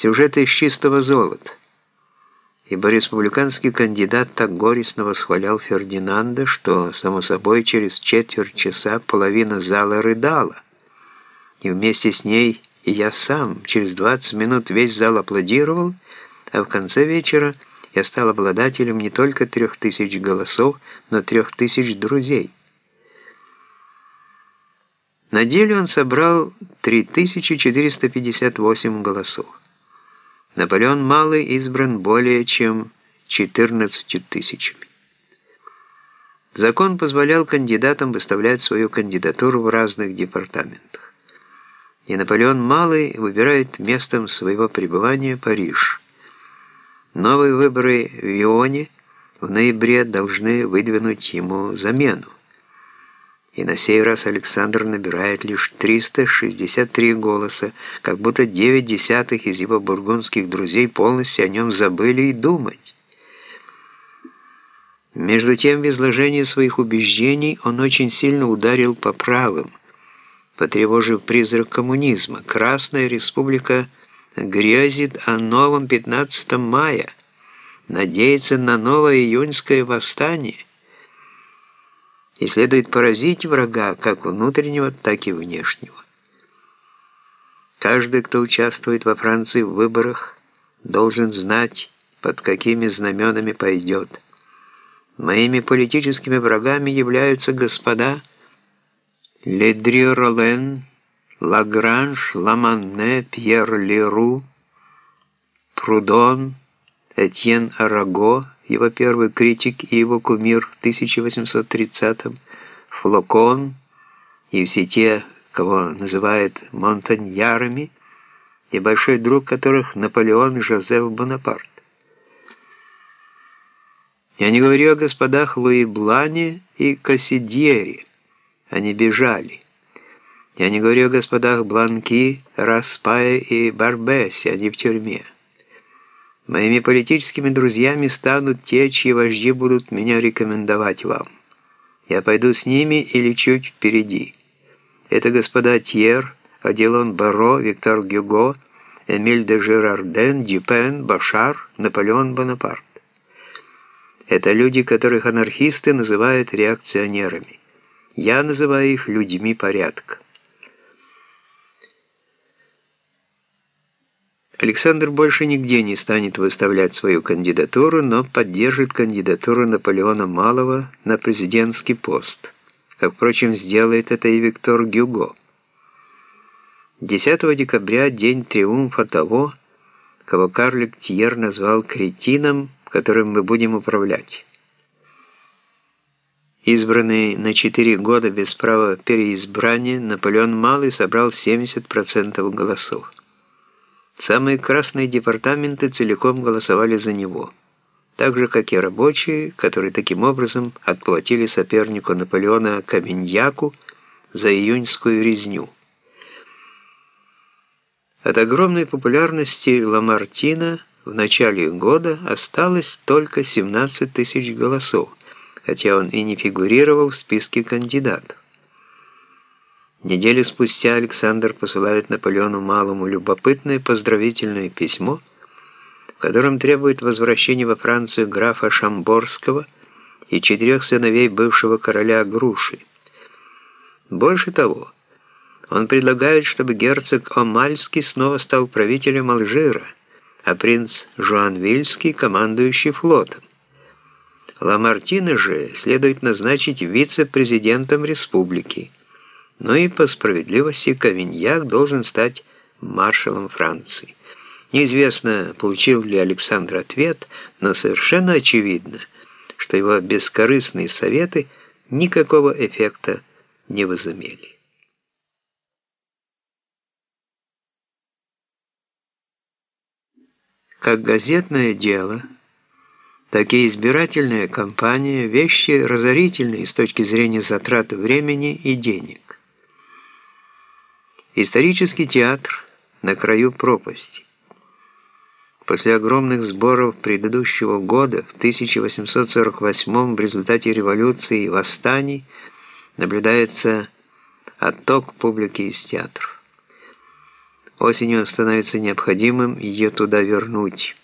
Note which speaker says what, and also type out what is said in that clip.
Speaker 1: Сюжеты из чистого золота. Ибо республиканский кандидат так горестно восхвалял Фердинанда, что, само собой, через четверть часа половина зала рыдала. И вместе с ней и я сам. Через 20 минут весь зал аплодировал, а в конце вечера я стал обладателем не только трех тысяч голосов, но трех тысяч друзей. На деле он собрал 3458 голосов. Наполеон Малый избран более чем 14 тысячами. Закон позволял кандидатам выставлять свою кандидатуру в разных департаментах. И Наполеон Малый выбирает местом своего пребывания Париж. Новые выборы в Ионе в ноябре должны выдвинуть ему замену и на сей раз Александр набирает лишь 363 голоса, как будто 9 десятых из его бургундских друзей полностью о нем забыли и думать. Между тем, в изложении своих убеждений он очень сильно ударил по правым, потревожив призрак коммунизма. Красная республика грезит о новом 15 мая, надеется на новое июньское восстание и следует поразить врага как внутреннего, так и внешнего. Каждый, кто участвует во Франции в выборах, должен знать, под какими знаменами пойдет. Моими политическими врагами являются господа Ледри Ролен, Лагранж, Ламанне, Пьер Леру, Прудон, Этьен Араго, его первый критик и его кумир в 1830-м, Флокон и все те, кого называют монтаньярами, и большой друг которых Наполеон Жозеф Бонапарт. Я не говорю о господах Луи Блане и Кассидьере, они бежали. Я не говорю о господах Бланки, Распае и Барбесе, они в тюрьме. Моими политическими друзьями станут те, чьи вожди будут меня рекомендовать вам. Я пойду с ними или чуть впереди. Это господа Тьер, Аделон Баро, Виктор Гюго, Эмиль де Жирарден, Дюпен, Башар, Наполеон Бонапарт. Это люди, которых анархисты называют реакционерами. Я называю их людьми порядка. Александр больше нигде не станет выставлять свою кандидатуру, но поддержит кандидатуру Наполеона Малого на президентский пост, как, впрочем, сделает это и Виктор Гюго. 10 декабря – день триумфа того, кого карлик Тьер назвал кретином, которым мы будем управлять. Избранный на 4 года без права переизбрания, Наполеон Малый собрал 70% голосов. Самые красные департаменты целиком голосовали за него, так же, как и рабочие, которые таким образом отплатили сопернику Наполеона Каменьяку за июньскую резню. От огромной популярности Ламартина в начале года осталось только 17 тысяч голосов, хотя он и не фигурировал в списке кандидатов. Неделю спустя Александр посылает Наполеону Малому любопытное поздравительное письмо, в котором требует возвращения во Францию графа Шамборского и четырех сыновей бывшего короля Груши. Больше того, он предлагает, чтобы герцог Омальский снова стал правителем Алжира, а принц Жуанвильский – командующий флотом. Ламартина же следует назначить вице-президентом республики – но и по справедливости Кавиньяк должен стать маршалом Франции. Неизвестно, получил ли Александр ответ, но совершенно очевидно, что его бескорыстные советы никакого эффекта не возымели. Как газетное дело, так и избирательная кампания – вещи разорительные с точки зрения затрат времени и денег. Исторический театр на краю пропасти. После огромных сборов предыдущего года, в 1848 в результате революции и восстаний, наблюдается отток публики из театров. Осенью становится необходимым ее туда вернуть.